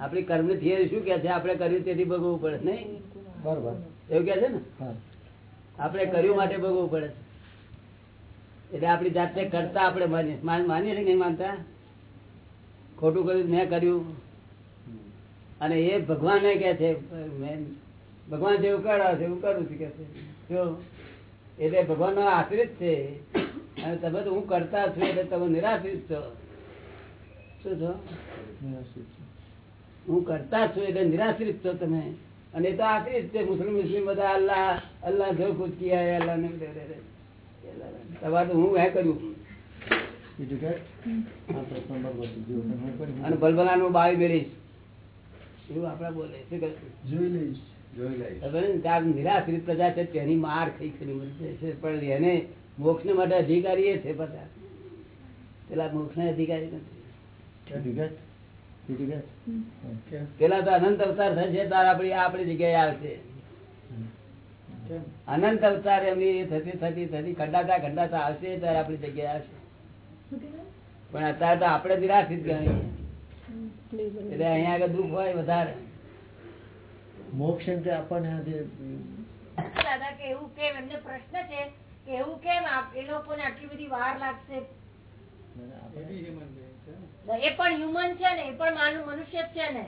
આપણી કર્મ થિયરી શું કે છે? આપણે કર્યું તેથી ભોગવવું પડે. નહીં? બરોબર. એવું કે છે ને? આપણે કર્યું માટે ભોગવવું પડે એટલે આપણી જાતે કરતા આપણે માની માન- માનીએ નહીં માનતા? ખોટું કર્યું મેં કર્યું. અને એ ભગવાન કે છે ભગવાન જેવું કરાવે છે એવું કરું છું કે છે. જો? એટલે ભગવાન નો આશ્રિત છે. અને તમે તો હું કરતા છું એટલે તમે નિરાશ્રિત છો. શું છો? નિરાશ્રિત છે. હું કરતા છું એટલે નિરાશ્રિત છો તમે. અને એ તો આશ્રિત છે મુસ્લિમ મુસ્લિમ બધા અલ્લાહ અલ્લાહ જો કુછ કિયા અલ્લાહ ને. તમારે તો હું હે કર્યું. જો અને ભલભલાનું બાવી મેળીશ એવું આપડા બોલે શું જોઈ લઈશ. નિરાશ્રિત પ્રજા છે તેની માર થઈ ખરી જાય છે. પણ એને મોક્ષ માટે અધિકારી એ છે બધા પેલા મોક્ષ અધિકારી નથી. પેલા તો અનંત અવતાર થશે તાર આપડી આપડી જગ્યાએ આવશે. અનંત અવતાર એમની થતી થતી થતી ખંડાતા ખંડાતા આવશે ત્યારે આપણી જગ્યાએ આવશે. પણ અત્યારે તો આપણે નિરાશ્રિત ગણીએ એટલે અહીંયા આગળ દુઃખ હોય વધારે. મોક્ષ એમ આપણને દાદા કે એવું કેમ? એમને પ્રશ્ન છે કે એવું કેમ આપ- એ લોકોને આટલી બધી વાર લાગશે? આપણે એ પણ હ્યુમન છે ને એ પણ માનવ મનુષ્ય છે ને.